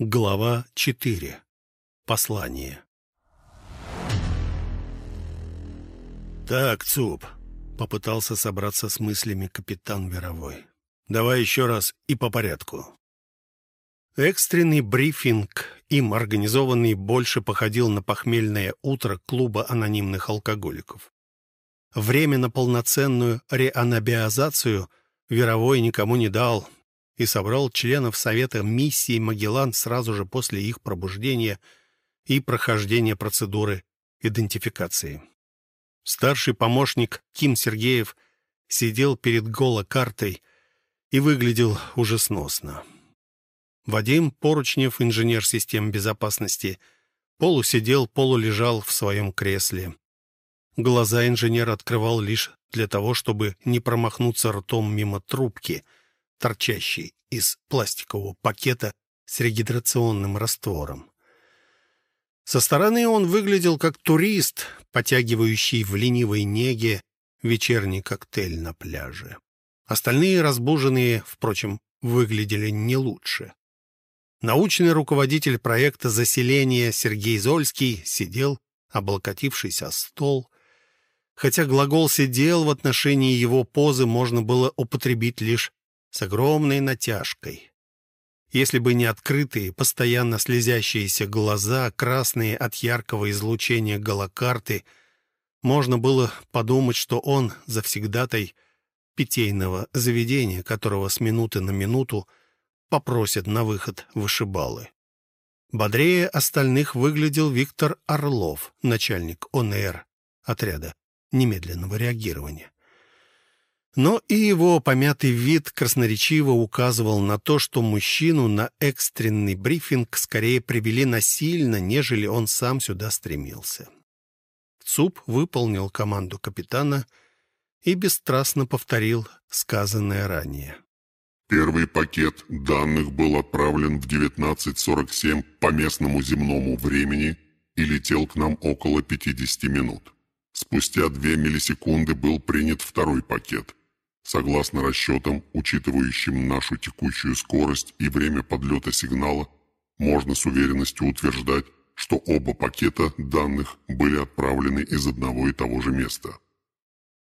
Глава 4. Послание. «Так, ЦУП», — попытался собраться с мыслями капитан Веровой. «Давай еще раз и по порядку». Экстренный брифинг, им организованный, больше походил на похмельное утро клуба анонимных алкоголиков. Время на полноценную реанабиазацию Веровой никому не дал, и собрал членов Совета миссии «Магеллан» сразу же после их пробуждения и прохождения процедуры идентификации. Старший помощник Ким Сергеев сидел перед голокартой и выглядел уже. Вадим Поручнев, инженер систем безопасности, полусидел, полулежал в своем кресле. Глаза инженер открывал лишь для того, чтобы не промахнуться ртом мимо трубки — торчащий из пластикового пакета с регидрационным раствором. Со стороны он выглядел как турист, потягивающий в ленивой неге вечерний коктейль на пляже. Остальные разбуженные, впрочем, выглядели не лучше. Научный руководитель проекта заселения Сергей Зольский сидел, облокотившись о стол, хотя глагол «сидел» в отношении его позы можно было употребить лишь с огромной натяжкой. Если бы не открытые, постоянно слезящиеся глаза, красные от яркого излучения голокарты, можно было подумать, что он завсегдатай питейного заведения, которого с минуты на минуту попросят на выход вышибалы. Бодрее остальных выглядел Виктор Орлов, начальник ОНР отряда немедленного реагирования. Но и его помятый вид красноречиво указывал на то, что мужчину на экстренный брифинг скорее привели насильно, нежели он сам сюда стремился. ЦУП выполнил команду капитана и бесстрастно повторил сказанное ранее. Первый пакет данных был отправлен в 19.47 по местному земному времени и летел к нам около 50 минут. Спустя 2 миллисекунды был принят второй пакет. Согласно расчетам, учитывающим нашу текущую скорость и время подлета сигнала, можно с уверенностью утверждать, что оба пакета данных были отправлены из одного и того же места.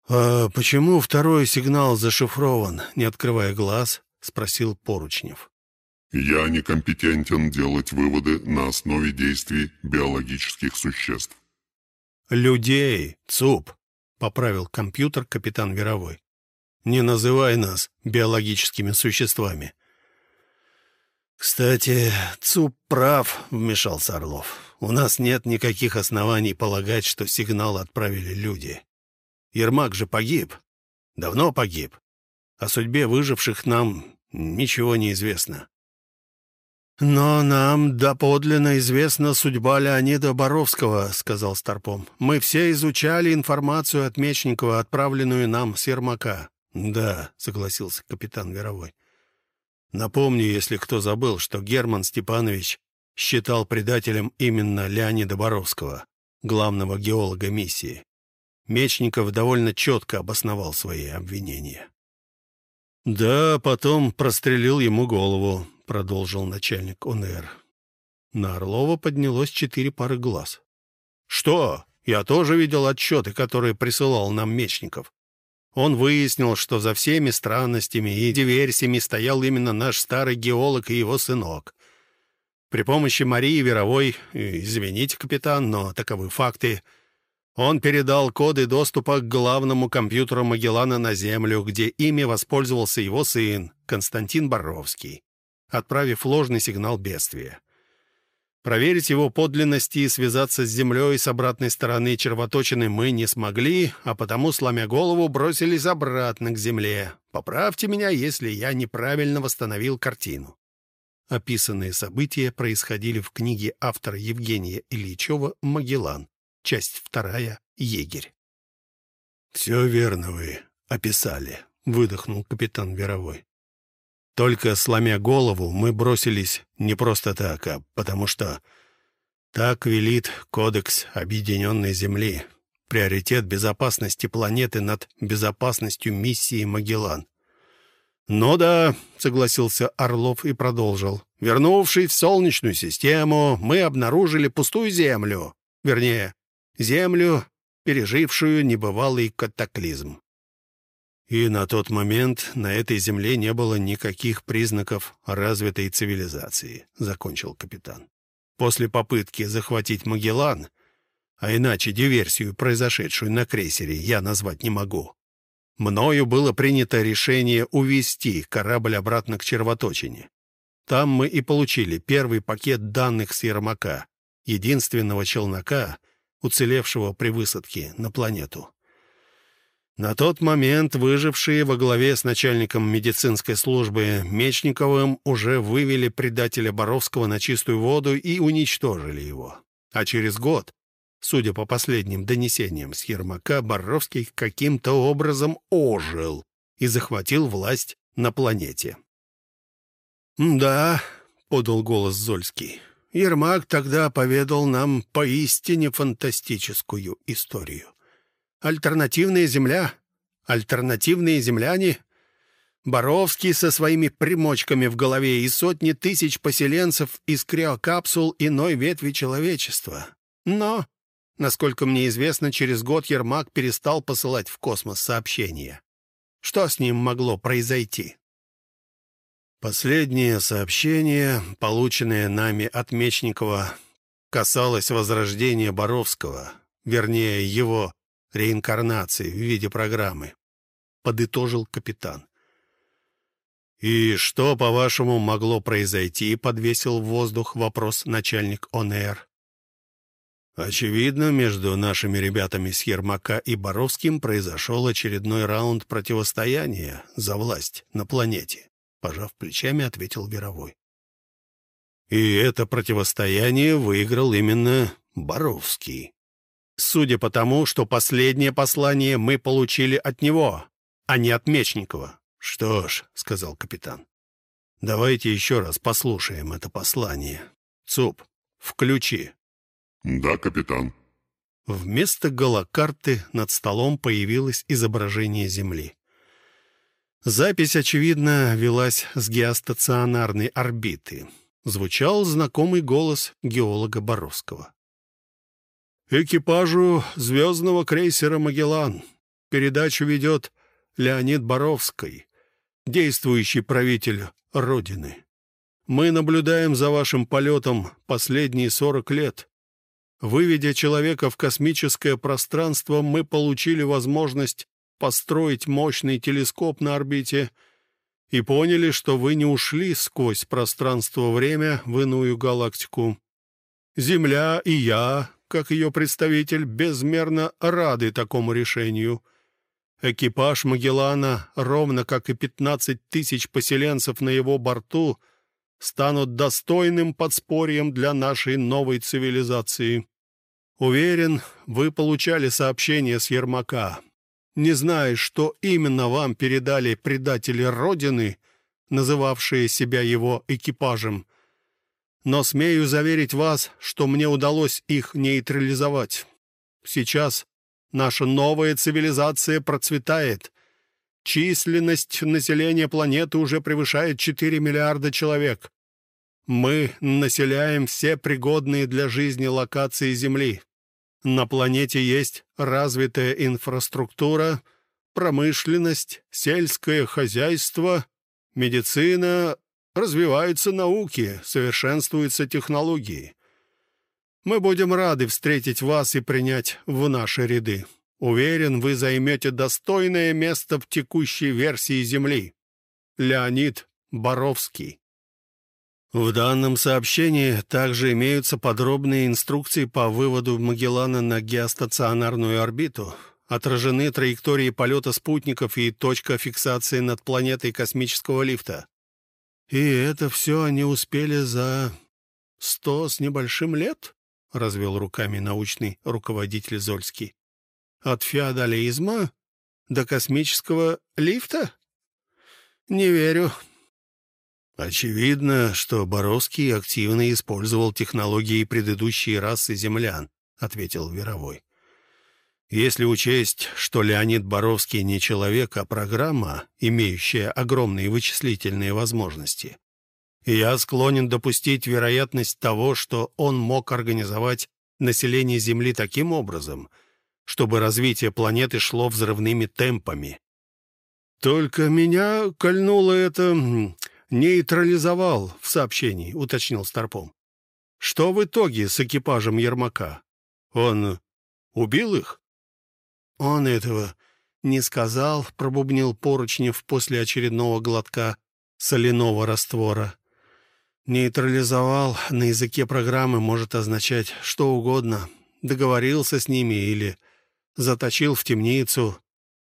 «А почему второй сигнал зашифрован, не открывая глаз?» — спросил Поручнев. «Я некомпетентен делать выводы на основе действий биологических существ». «Людей, ЦУП», — поправил компьютер капитан Веровой. Не называй нас биологическими существами. «Кстати, ЦУП прав», — вмешался Орлов. «У нас нет никаких оснований полагать, что сигнал отправили люди. Ермак же погиб. Давно погиб. О судьбе выживших нам ничего не известно». «Но нам доподлинно известна судьба Леонида Боровского», — сказал Старпом. «Мы все изучали информацию от Мечникова, отправленную нам с Ермака. «Да», — согласился капитан Веровой. «Напомню, если кто забыл, что Герман Степанович считал предателем именно Леонида Боровского, главного геолога миссии. Мечников довольно четко обосновал свои обвинения». «Да, потом прострелил ему голову», — продолжил начальник ОНР. На Орлова поднялось четыре пары глаз. «Что? Я тоже видел отчеты, которые присылал нам Мечников. Он выяснил, что за всеми странностями и диверсиями стоял именно наш старый геолог и его сынок. При помощи Марии Веровой, извините, капитан, но таковы факты, он передал коды доступа к главному компьютеру Магеллана на Землю, где ими воспользовался его сын, Константин Боровский, отправив ложный сигнал бедствия. Проверить его подлинность и связаться с землей с обратной стороны червоточины мы не смогли, а потому, сломя голову, бросились обратно к земле. Поправьте меня, если я неправильно восстановил картину. Описанные события происходили в книге автора Евгения Ильичева «Магеллан», часть вторая «Егерь». «Все верно вы описали», — выдохнул капитан Веровой. Только сломя голову, мы бросились не просто так, а потому что так велит Кодекс Объединенной Земли. Приоритет безопасности планеты над безопасностью миссии «Магеллан». «Ну да», — согласился Орлов и продолжил. «Вернувшись в Солнечную систему, мы обнаружили пустую Землю. Вернее, Землю, пережившую небывалый катаклизм. И на тот момент на этой земле не было никаких признаков развитой цивилизации, закончил капитан. После попытки захватить Магеллан, а иначе диверсию, произошедшую на крейсере, я назвать не могу. Мною было принято решение увести корабль обратно к червоточине. Там мы и получили первый пакет данных с Ермака, единственного челнока, уцелевшего при высадке на планету. На тот момент выжившие во главе с начальником медицинской службы Мечниковым уже вывели предателя Боровского на чистую воду и уничтожили его. А через год, судя по последним донесениям с Ермака, Боровский каким-то образом ожил и захватил власть на планете. «Да», — подал голос Зольский, — «Ермак тогда поведал нам поистине фантастическую историю. Альтернативная земля, альтернативные земляне, Боровский со своими примочками в голове и сотни тысяч поселенцев из криокапсул иной ветви человечества. Но, насколько мне известно, через год Ермак перестал посылать в космос сообщения. Что с ним могло произойти? Последнее сообщение, полученное нами от Мечникова, касалось возрождения Боровского, вернее, его реинкарнации в виде программы», — подытожил капитан. «И что, по-вашему, могло произойти?» — подвесил в воздух вопрос начальник ОНР. Очевидно, между нашими ребятами с Ермака и Боровским произошел очередной раунд противостояния за власть на планете, пожав плечами, ответил Веровой. И это противостояние выиграл именно Боровский судя по тому, что последнее послание мы получили от него, а не от Мечникова. «Что ж», — сказал капитан, — «давайте еще раз послушаем это послание. ЦУП, включи». «Да, капитан». Вместо голокарты над столом появилось изображение Земли. Запись, очевидно, велась с геостационарной орбиты. Звучал знакомый голос геолога Боровского экипажу звездного крейсера «Магеллан». Передачу ведет Леонид Боровский, действующий правитель Родины. Мы наблюдаем за вашим полетом последние 40 лет. Выведя человека в космическое пространство, мы получили возможность построить мощный телескоп на орбите и поняли, что вы не ушли сквозь пространство-время в иную галактику. Земля и я как ее представитель, безмерно рады такому решению. Экипаж Магеллана, ровно как и 15 тысяч поселенцев на его борту, станут достойным подспорьем для нашей новой цивилизации. Уверен, вы получали сообщение с Ермака. Не зная, что именно вам передали предатели Родины, называвшие себя его экипажем, но смею заверить вас, что мне удалось их нейтрализовать. Сейчас наша новая цивилизация процветает. Численность населения планеты уже превышает 4 миллиарда человек. Мы населяем все пригодные для жизни локации Земли. На планете есть развитая инфраструктура, промышленность, сельское хозяйство, медицина, Развиваются науки, совершенствуются технологии. Мы будем рады встретить вас и принять в наши ряды. Уверен, вы займете достойное место в текущей версии Земли. Леонид Боровский. В данном сообщении также имеются подробные инструкции по выводу Магеллана на геостационарную орбиту, отражены траектории полета спутников и точка фиксации над планетой космического лифта. «И это все они успели за сто с небольшим лет?» — развел руками научный руководитель Зольский. «От феодализма до космического лифта? Не верю». «Очевидно, что Боровский активно использовал технологии предыдущей расы землян», — ответил Веровой. Если учесть, что Леонид Боровский не человек, а программа, имеющая огромные вычислительные возможности, я склонен допустить вероятность того, что он мог организовать население Земли таким образом, чтобы развитие планеты шло взрывными темпами. «Только меня кольнуло это... нейтрализовал в сообщении», — уточнил Старпом. «Что в итоге с экипажем Ермака? Он убил их?» «Он этого не сказал», — пробубнил Поручнев после очередного глотка соляного раствора. «Нейтрализовал на языке программы может означать что угодно. Договорился с ними или заточил в темницу,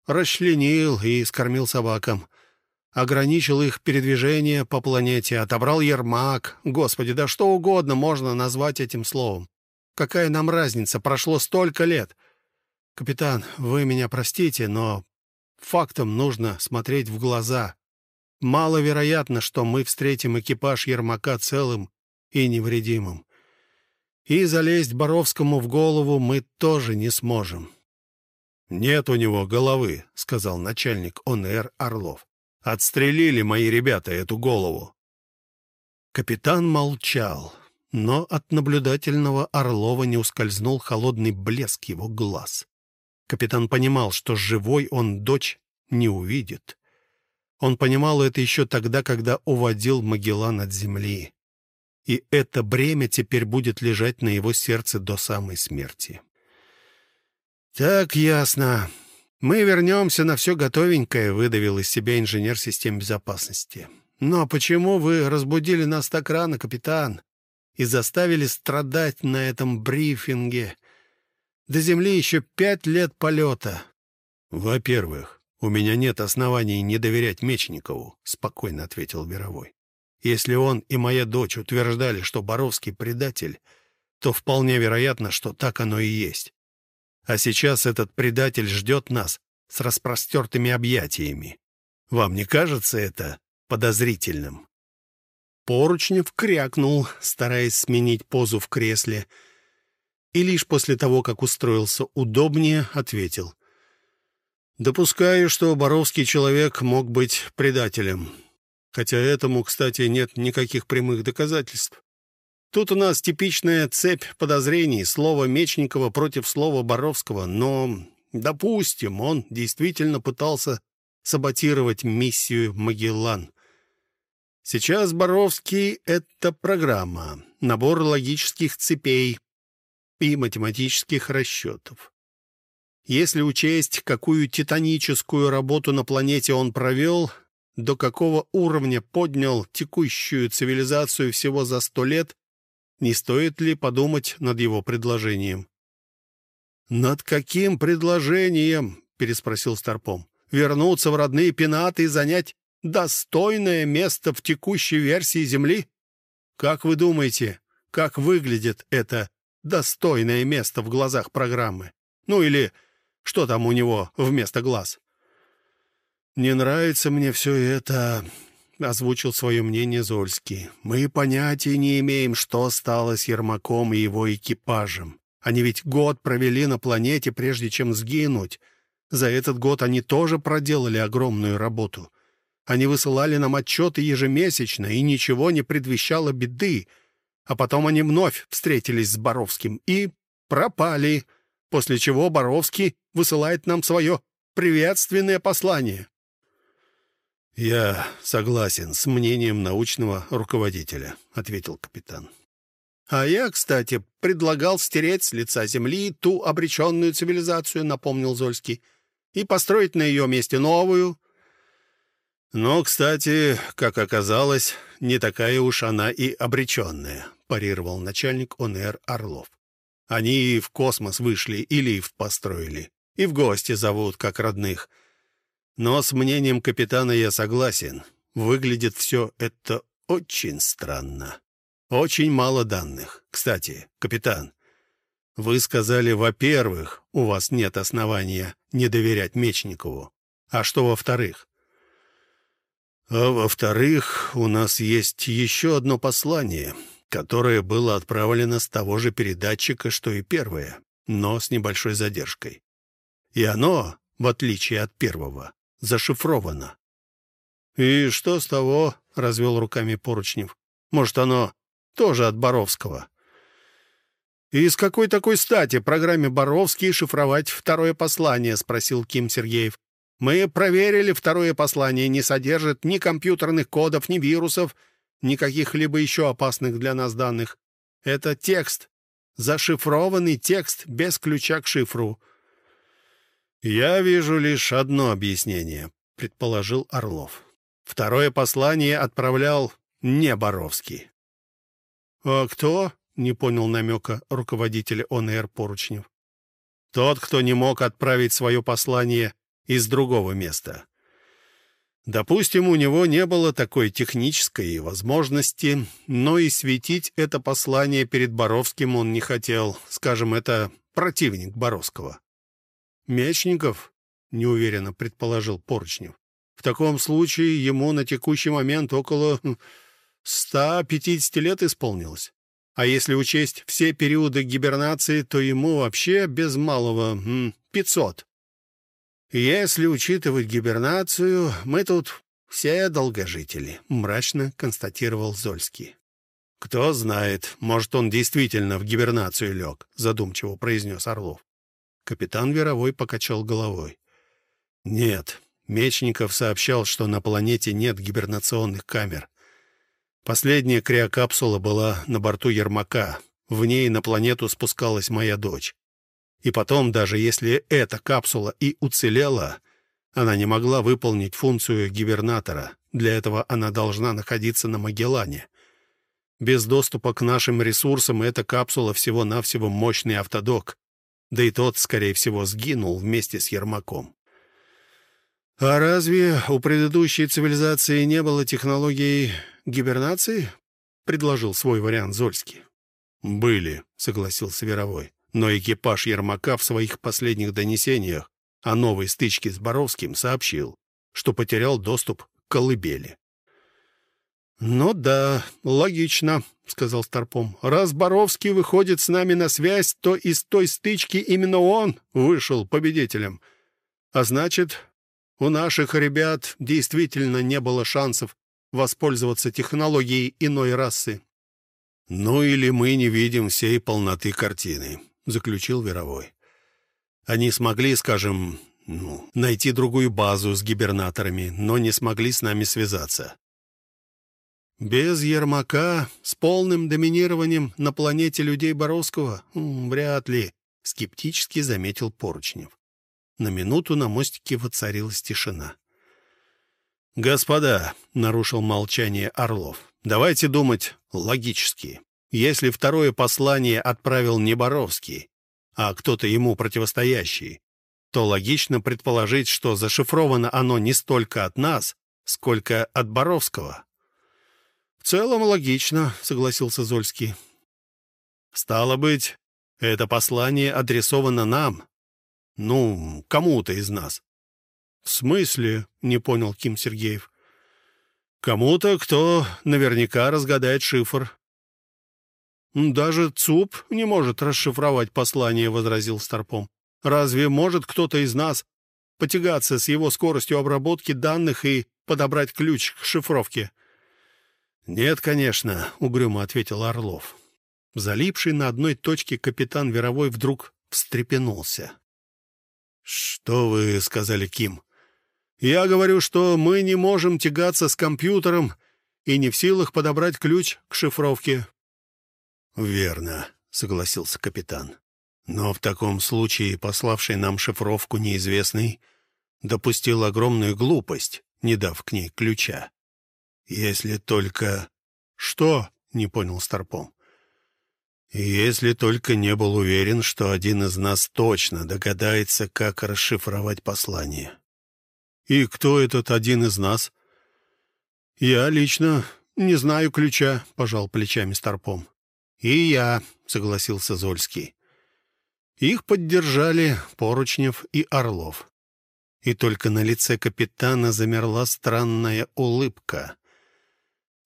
расчленил и скормил собакам. Ограничил их передвижение по планете, отобрал Ермак. Господи, да что угодно можно назвать этим словом. Какая нам разница? Прошло столько лет. «Капитан, вы меня простите, но фактам нужно смотреть в глаза. Маловероятно, что мы встретим экипаж Ермака целым и невредимым. И залезть Боровскому в голову мы тоже не сможем». «Нет у него головы», — сказал начальник ОНР Орлов. «Отстрелили мои ребята эту голову». Капитан молчал, но от наблюдательного Орлова не ускользнул холодный блеск его глаз. Капитан понимал, что живой он дочь не увидит. Он понимал это еще тогда, когда уводил Магеллан от земли. И это бремя теперь будет лежать на его сердце до самой смерти. «Так, ясно. Мы вернемся на все готовенькое», — выдавил из себя инженер систем безопасности. «Но почему вы разбудили нас так рано, капитан, и заставили страдать на этом брифинге?» До Земли еще пять лет полета. Во-первых, у меня нет оснований не доверять Мечникову, спокойно ответил Мировой. Если он и моя дочь утверждали, что Боровский предатель, то вполне вероятно, что так оно и есть. А сейчас этот предатель ждет нас с распростертыми объятиями. Вам не кажется это подозрительным?» Поручнев крякнул, стараясь сменить позу в кресле — и лишь после того, как устроился удобнее, ответил. «Допускаю, что Боровский человек мог быть предателем. Хотя этому, кстати, нет никаких прямых доказательств. Тут у нас типичная цепь подозрений, слово Мечникова против слова Боровского, но, допустим, он действительно пытался саботировать миссию «Магеллан». Сейчас Боровский — это программа, набор логических цепей, и математических расчетов. Если учесть, какую титаническую работу на планете он провел, до какого уровня поднял текущую цивилизацию всего за сто лет, не стоит ли подумать над его предложением? «Над каким предложением?» — переспросил Старпом. «Вернуться в родные пенаты и занять достойное место в текущей версии Земли? Как вы думаете, как выглядит это достойное место в глазах программы. Ну или что там у него вместо глаз? «Не нравится мне все это», — озвучил свое мнение Зольский. «Мы понятия не имеем, что стало с Ермаком и его экипажем. Они ведь год провели на планете, прежде чем сгинуть. За этот год они тоже проделали огромную работу. Они высылали нам отчеты ежемесячно, и ничего не предвещало беды. А потом они вновь встретились с Боровским и пропали, после чего Боровский высылает нам свое приветственное послание. «Я согласен с мнением научного руководителя», — ответил капитан. «А я, кстати, предлагал стереть с лица Земли ту обреченную цивилизацию», — напомнил Зольский, «и построить на ее месте новую». «Но, кстати, как оказалось, не такая уж она и обреченная», парировал начальник ОНР Орлов. Они и в космос вышли, и лифт построили, и в гости зовут, как родных. Но с мнением капитана я согласен. Выглядит все это очень странно. Очень мало данных. Кстати, капитан, вы сказали, во-первых, у вас нет основания не доверять Мечникову. А что во-вторых? А во-вторых, у нас есть еще одно послание, которое было отправлено с того же передатчика, что и первое, но с небольшой задержкой. И оно, в отличие от первого, зашифровано. «И что с того?» — развел руками Поручнев. «Может, оно тоже от Боровского?» «И с какой такой стати программе Боровский шифровать второе послание?» — спросил Ким Сергеев. «Мы проверили, второе послание не содержит ни компьютерных кодов, ни вирусов, ни каких-либо еще опасных для нас данных. Это текст, зашифрованный текст без ключа к шифру». «Я вижу лишь одно объяснение», — предположил Орлов. «Второе послание отправлял не Боровский». «А кто?» не понял намека руководителя ОНР Поручнев. Тот, кто не мог отправить свое послание из другого места. Допустим, у него не было такой технической возможности, но и светить это послание перед Боровским он не хотел. Скажем, это противник Боровского. «Мечников?» — неуверенно предположил Поручнев. «В таком случае ему на текущий момент около 150 лет исполнилось. А если учесть все периоды гибернации, то ему вообще без малого 500. Если учитывать гибернацию, мы тут все долгожители, мрачно констатировал Зольский. Кто знает, может, он действительно в гибернацию лег, задумчиво произнес Орлов. Капитан Веровой покачал головой. Нет, Мечников сообщал, что на планете нет гибернационных камер. Последняя криокапсула была на борту Ермака. В ней на планету спускалась моя дочь. И потом, даже если эта капсула и уцелела, она не могла выполнить функцию гибернатора. Для этого она должна находиться на Магеллане. Без доступа к нашим ресурсам эта капсула всего-навсего мощный автодок. Да и тот, скорее всего, сгинул вместе с Ермаком. А разве у предыдущей цивилизации не было технологий гибернации?» — предложил свой вариант Зольский. «Были», — согласился Веровой. Но экипаж Ермака в своих последних донесениях о новой стычке с Боровским сообщил, что потерял доступ к колыбели. «Ну да, логично», — сказал Старпом. «Раз Боровский выходит с нами на связь, то из той стычки именно он вышел победителем. А значит, у наших ребят действительно не было шансов воспользоваться технологией иной расы. «Ну или мы не видим всей полноты картины», — заключил Веровой. «Они смогли, скажем, ну, найти другую базу с гибернаторами, но не смогли с нами связаться. Без Ермака, с полным доминированием на планете людей Боровского? Вряд ли, — скептически заметил Поручнев. На минуту на мостике воцарилась тишина. «Господа», — нарушил молчание Орлов, — «давайте думать логически. Если второе послание отправил не Боровский, а кто-то ему противостоящий, то логично предположить, что зашифровано оно не столько от нас, сколько от Боровского». «В целом логично», — согласился Зольский. «Стало быть, это послание адресовано нам. Ну, кому-то из нас. «В смысле?» — не понял Ким Сергеев. «Кому-то, кто наверняка разгадает шифр». «Даже ЦУП не может расшифровать послание», — возразил Старпом. «Разве может кто-то из нас потягаться с его скоростью обработки данных и подобрать ключ к шифровке?» «Нет, конечно», — угрюмо ответил Орлов. Залипший на одной точке капитан Веровой вдруг встрепенулся. «Что вы сказали, Ким?» Я говорю, что мы не можем тягаться с компьютером и не в силах подобрать ключ к шифровке». «Верно», — согласился капитан. «Но в таком случае пославший нам шифровку неизвестный допустил огромную глупость, не дав к ней ключа. Если только...» «Что?» — не понял Старпом. «Если только не был уверен, что один из нас точно догадается, как расшифровать послание». «И кто этот один из нас?» «Я лично не знаю ключа», — пожал плечами Старпом. «И я», — согласился Зольский. Их поддержали Поручнев и Орлов. И только на лице капитана замерла странная улыбка.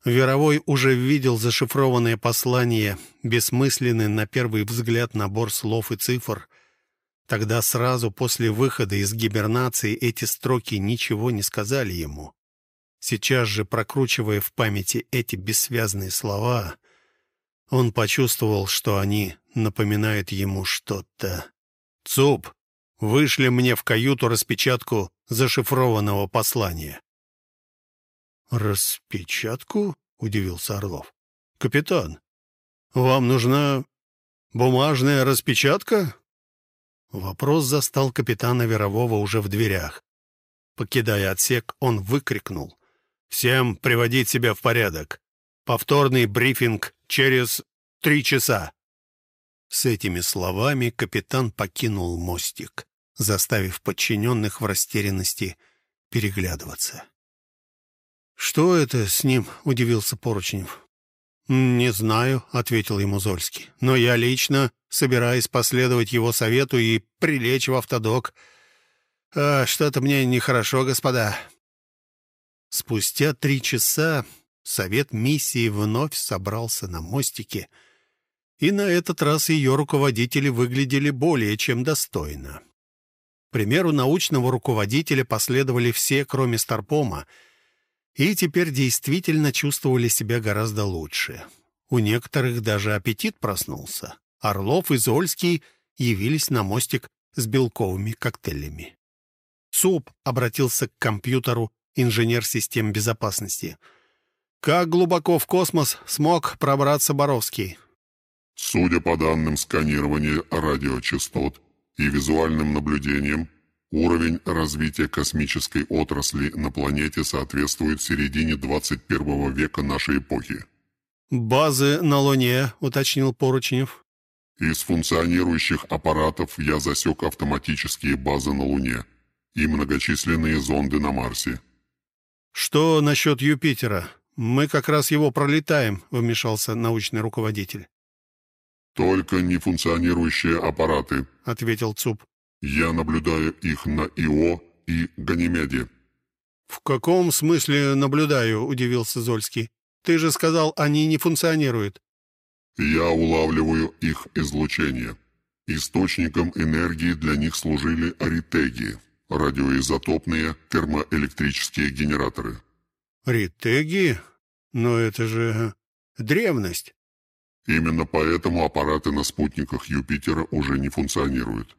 Веровой уже видел зашифрованное послание, бессмысленный на первый взгляд набор слов и цифр — Тогда сразу после выхода из гибернации эти строки ничего не сказали ему. Сейчас же, прокручивая в памяти эти бессвязные слова, он почувствовал, что они напоминают ему что-то. «Цуп, вышли мне в каюту распечатку зашифрованного послания». «Распечатку?» — удивился Орлов. «Капитан, вам нужна бумажная распечатка?» Вопрос застал капитана Верового уже в дверях. Покидая отсек, он выкрикнул. «Всем приводить себя в порядок. Повторный брифинг через три часа». С этими словами капитан покинул мостик, заставив подчиненных в растерянности переглядываться. «Что это с ним?» — удивился Поручнев. «Не знаю», — ответил ему Зольский. «Но я лично собираюсь последовать его совету и прилечь в автодок. А, что-то мне нехорошо, господа». Спустя три часа совет миссии вновь собрался на мостике, и на этот раз ее руководители выглядели более чем достойно. К примеру научного руководителя последовали все, кроме Старпома — и теперь действительно чувствовали себя гораздо лучше. У некоторых даже аппетит проснулся. Орлов и Зольский явились на мостик с белковыми коктейлями. СУП обратился к компьютеру инженер систем безопасности. «Как глубоко в космос смог пробраться Боровский?» «Судя по данным сканирования радиочастот и визуальным наблюдениям, Уровень развития космической отрасли на планете соответствует середине 21 века нашей эпохи. «Базы на Луне», — уточнил Поручнев. «Из функционирующих аппаратов я засек автоматические базы на Луне и многочисленные зонды на Марсе». «Что насчет Юпитера? Мы как раз его пролетаем», — вмешался научный руководитель. «Только нефункционирующие аппараты», — ответил ЦУП. Я наблюдаю их на Ио и Ганимеде». «В каком смысле наблюдаю?» — удивился Зольский. «Ты же сказал, они не функционируют». «Я улавливаю их излучение. Источником энергии для них служили аритеги, радиоизотопные термоэлектрические генераторы». «Ритеги? Но это же древность». Именно поэтому аппараты на спутниках Юпитера уже не функционируют.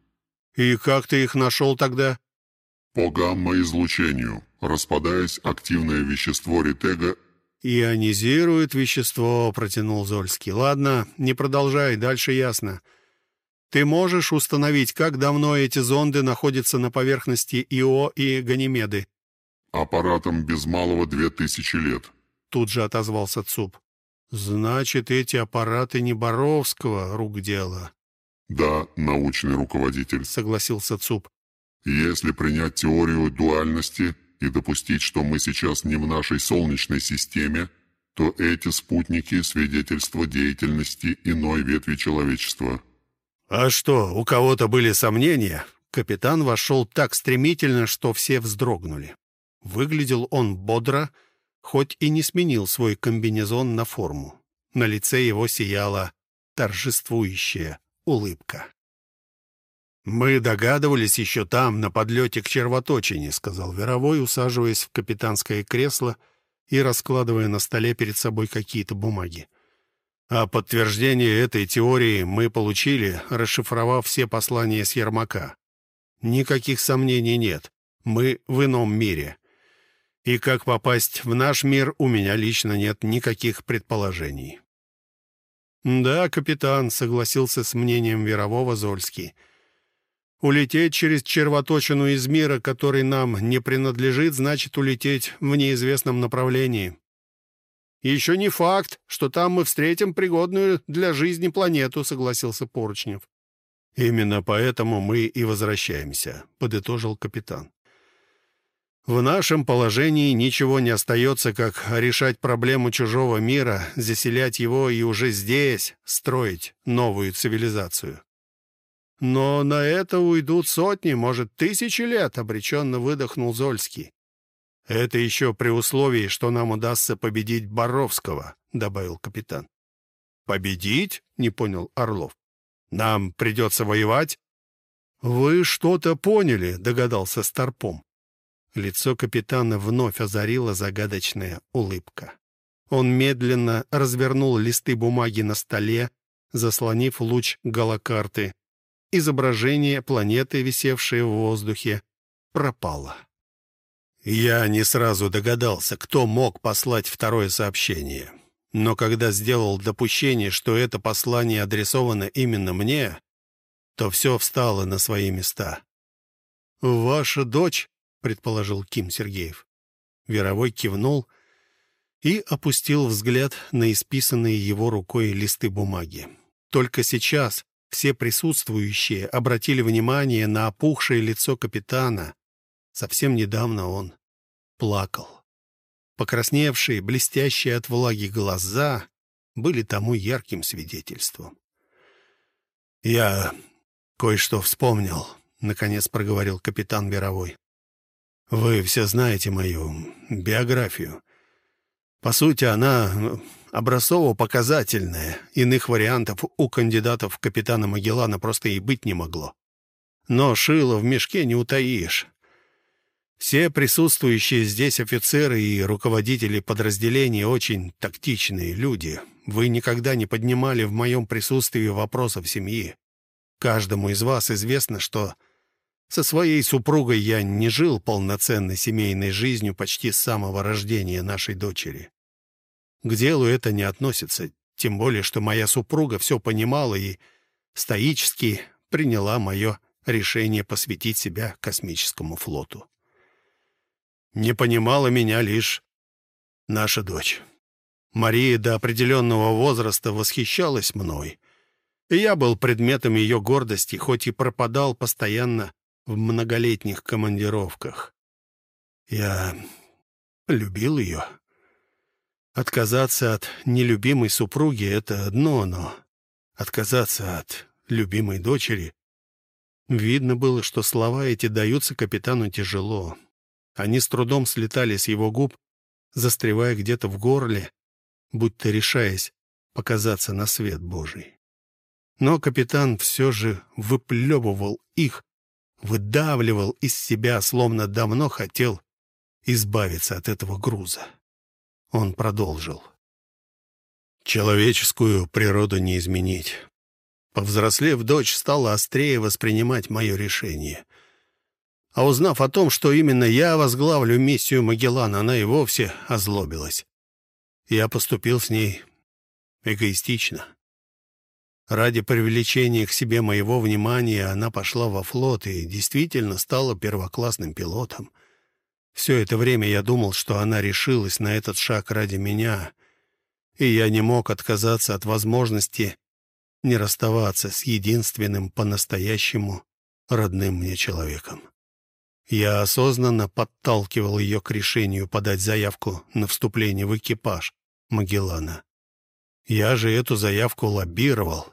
«И как ты их нашел тогда?» «По гамма-излучению. Распадаясь, активное вещество ритега...» «Ионизирует вещество», — протянул Зольский. «Ладно, не продолжай, дальше ясно. Ты можешь установить, как давно эти зонды находятся на поверхности Ио и Ганимеды?» «Аппаратом без малого две тысячи лет», — тут же отозвался ЦУП. «Значит, эти аппараты не Боровского рук дело. «Да, научный руководитель», — согласился ЦУП. «Если принять теорию дуальности и допустить, что мы сейчас не в нашей Солнечной системе, то эти спутники — свидетельство деятельности иной ветви человечества». «А что, у кого-то были сомнения?» Капитан вошел так стремительно, что все вздрогнули. Выглядел он бодро, хоть и не сменил свой комбинезон на форму. На лице его сияла торжествующая улыбка. «Мы догадывались еще там, на подлете к червоточине», — сказал Веровой, усаживаясь в капитанское кресло и раскладывая на столе перед собой какие-то бумаги. А подтверждение этой теории мы получили, расшифровав все послания с Ермака. Никаких сомнений нет. Мы в ином мире. И как попасть в наш мир, у меня лично нет никаких предположений. «Да, капитан», — согласился с мнением Верового Зольский. «Улететь через червоточину из мира, который нам не принадлежит, значит улететь в неизвестном направлении. Еще не факт, что там мы встретим пригодную для жизни планету», — согласился Поручнев. «Именно поэтому мы и возвращаемся», — подытожил капитан. В нашем положении ничего не остается, как решать проблему чужого мира, заселять его и уже здесь строить новую цивилизацию. Но на это уйдут сотни, может, тысячи лет, обреченно выдохнул Зольский. Это еще при условии, что нам удастся победить Боровского, добавил капитан. Победить? Не понял Орлов. Нам придется воевать? «Вы что-то поняли», — догадался Старпом. Лицо капитана вновь озарила загадочная улыбка. Он медленно развернул листы бумаги на столе, заслонив луч голокарты. Изображение планеты, висевшее в воздухе, пропало. Я не сразу догадался, кто мог послать второе сообщение. Но когда сделал допущение, что это послание адресовано именно мне, то все встало на свои места. «Ваша дочь?» — предположил Ким Сергеев. Веровой кивнул и опустил взгляд на исписанные его рукой листы бумаги. Только сейчас все присутствующие обратили внимание на опухшее лицо капитана. Совсем недавно он плакал. Покрасневшие, блестящие от влаги глаза были тому ярким свидетельством. «Я кое-что вспомнил», — наконец проговорил капитан Веровой. «Вы все знаете мою биографию. По сути, она ну, образцово-показательная. Иных вариантов у кандидатов в капитана Магеллана просто и быть не могло. Но шило в мешке не утаишь. Все присутствующие здесь офицеры и руководители подразделений очень тактичные люди. Вы никогда не поднимали в моем присутствии вопросов семьи. Каждому из вас известно, что со своей супругой я не жил полноценной семейной жизнью почти с самого рождения нашей дочери. К делу это не относится, тем более, что моя супруга все понимала и стоически приняла мое решение посвятить себя космическому флоту. Не понимала меня лишь наша дочь. Мария до определенного возраста восхищалась мной, я был предметом ее гордости, хоть и пропадал постоянно в многолетних командировках. Я любил ее, Отказаться от нелюбимой супруги — это одно, но отказаться от любимой дочери... Видно было, что слова эти даются капитану тяжело. Они с трудом слетали с его губ, застревая где-то в горле, будто решаясь показаться на свет Божий. Но капитан все же выплевывал их, выдавливал из себя, словно давно хотел избавиться от этого груза. Он продолжил. Человеческую природу не изменить. Повзрослев, дочь стала острее воспринимать мое решение. А узнав о том, что именно я возглавлю миссию Магеллана, она и вовсе озлобилась. Я поступил с ней эгоистично. Ради привлечения к себе моего внимания она пошла во флот и действительно стала первоклассным пилотом — все это время я думал, что она решилась на этот шаг ради меня, и я не мог отказаться от возможности не расставаться с единственным по-настоящему родным мне человеком. Я осознанно подталкивал ее к решению подать заявку на вступление в экипаж Магеллана. Я же эту заявку лоббировал.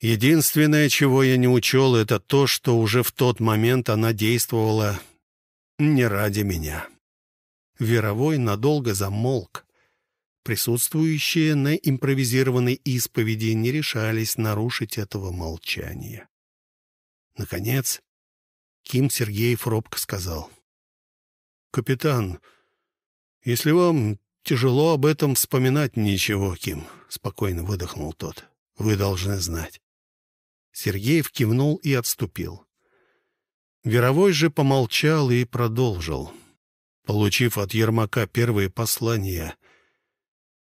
Единственное, чего я не учел, это то, что уже в тот момент она действовала не ради меня. Веровой надолго замолк. Присутствующие на импровизированной исповеди не решались нарушить этого молчания. Наконец, Ким Сергеев робко сказал. «Капитан, если вам тяжело об этом вспоминать, ничего, Ким», — спокойно выдохнул тот. «Вы должны знать». Сергеев кивнул и отступил. Веровой же помолчал и продолжил. Получив от Ермака первые послания,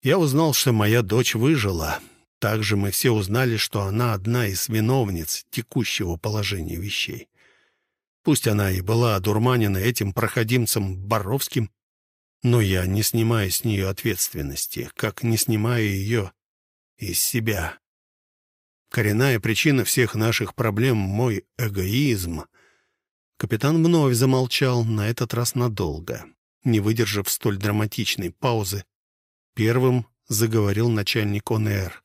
я узнал, что моя дочь выжила. Также мы все узнали, что она одна из виновниц текущего положения вещей. Пусть она и была одурманена этим проходимцем Боровским, но я не снимаю с нее ответственности, как не снимаю ее из себя. Коренная причина всех наших проблем — мой эгоизм — Капитан вновь замолчал, на этот раз надолго. Не выдержав столь драматичной паузы, первым заговорил начальник ОНР.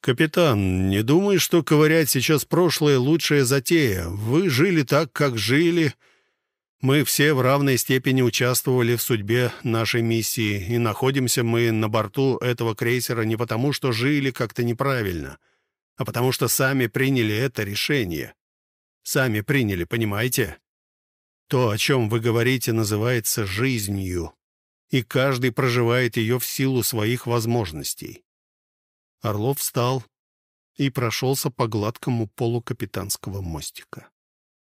«Капитан, не думай, что ковырять сейчас прошлое — лучшая затея. Вы жили так, как жили. Мы все в равной степени участвовали в судьбе нашей миссии, и находимся мы на борту этого крейсера не потому, что жили как-то неправильно. А потому что сами приняли это решение. Сами приняли, понимаете? То, о чем вы говорите, называется жизнью, и каждый проживает ее в силу своих возможностей. Орлов встал и прошелся по гладкому полу капитанского мостика.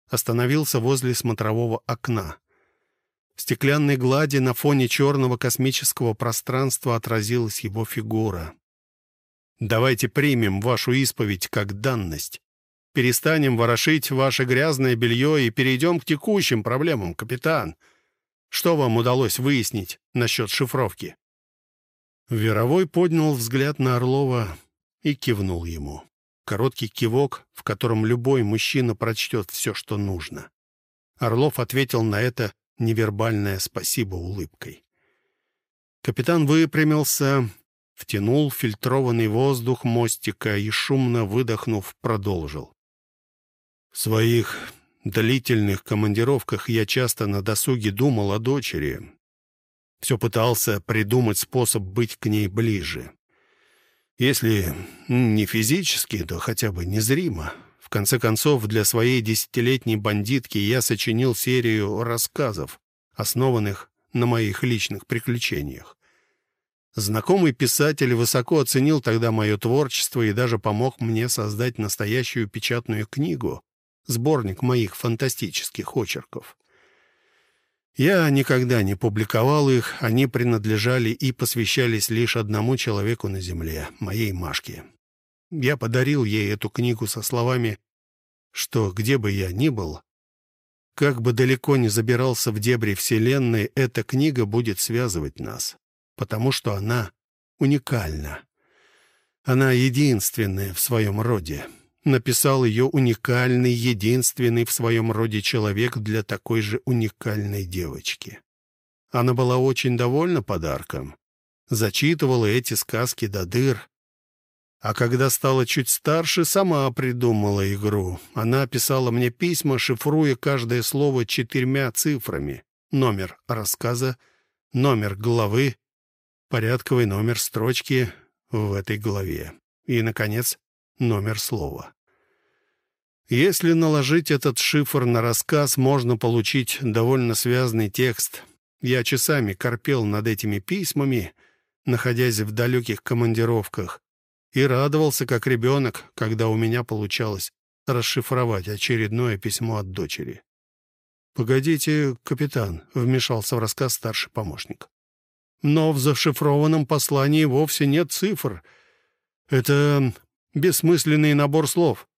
Остановился возле смотрового окна. В стеклянной глади на фоне черного космического пространства отразилась его фигура. «Давайте примем вашу исповедь как данность. Перестанем ворошить ваше грязное белье и перейдем к текущим проблемам, капитан. Что вам удалось выяснить насчет шифровки?» Веровой поднял взгляд на Орлова и кивнул ему. Короткий кивок, в котором любой мужчина прочтет все, что нужно. Орлов ответил на это невербальное спасибо улыбкой. Капитан выпрямился, втянул фильтрованный воздух мостика и, шумно выдохнув, продолжил. В своих длительных командировках я часто на досуге думал о дочери. Все пытался придумать способ быть к ней ближе. Если не физически, то хотя бы незримо. В конце концов, для своей десятилетней бандитки я сочинил серию рассказов, основанных на моих личных приключениях. Знакомый писатель высоко оценил тогда мое творчество и даже помог мне создать настоящую печатную книгу, сборник моих фантастических очерков. Я никогда не публиковал их, они принадлежали и посвящались лишь одному человеку на Земле, моей Машке. Я подарил ей эту книгу со словами, что где бы я ни был, как бы далеко ни забирался в дебри Вселенной, эта книга будет связывать нас, потому что она уникальна. Она единственная в своем роде. Написал ее уникальный, единственный в своем роде человек для такой же уникальной девочки. Она была очень довольна подарком. Зачитывала эти сказки до дыр, а когда стала чуть старше, сама придумала игру. Она писала мне письма, шифруя каждое слово четырьмя цифрами. Номер рассказа, номер главы, порядковый номер строчки в этой главе. И, наконец, номер слова. Если наложить этот шифр на рассказ, можно получить довольно связный текст. Я часами корпел над этими письмами, находясь в далеких командировках, и радовался, как ребенок, когда у меня получалось расшифровать очередное письмо от дочери. «Погодите, капитан», — вмешался в рассказ старший помощник. «Но в зашифрованном послании вовсе нет цифр. Это бессмысленный набор слов».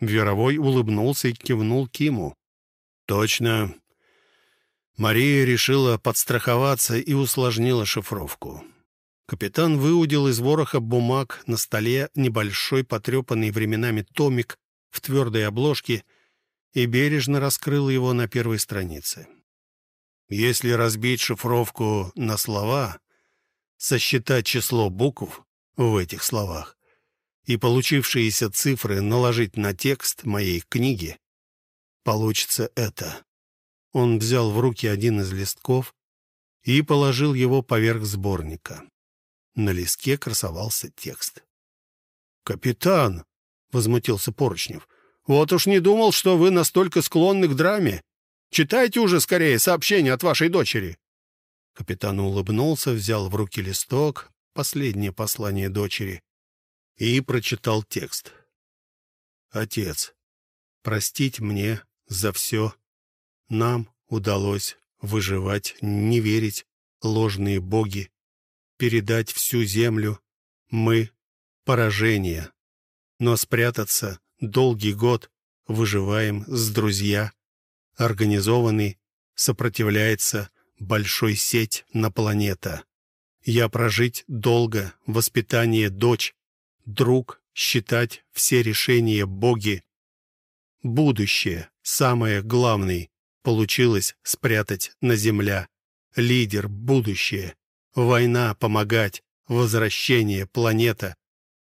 Веровой улыбнулся и кивнул Киму. «Точно. Мария решила подстраховаться и усложнила шифровку. Капитан выудил из вороха бумаг на столе небольшой потрепанный временами томик в твердой обложке и бережно раскрыл его на первой странице. Если разбить шифровку на слова, сосчитать число букв в этих словах и получившиеся цифры наложить на текст моей книги, получится это. Он взял в руки один из листков и положил его поверх сборника. На листке красовался текст. «Капитан!» — возмутился Поручнев. «Вот уж не думал, что вы настолько склонны к драме. Читайте уже скорее сообщение от вашей дочери». Капитан улыбнулся, взял в руки листок, последнее послание дочери, и прочитал текст. «Отец, простить мне за все. Нам удалось выживать, не верить, ложные боги, передать всю землю. Мы — поражение. Но спрятаться долгий год выживаем с друзья. Организованный сопротивляется большой сеть на планета. Я прожить долго, воспитание дочь, друг, считать все решения боги. Будущее, самое главное, получилось спрятать на земля. Лидер, будущее. Война, помогать, возвращение, планета.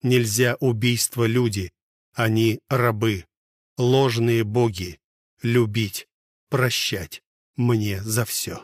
Нельзя убийство люди. Они рабы, ложные боги. Любить, прощать мне за все.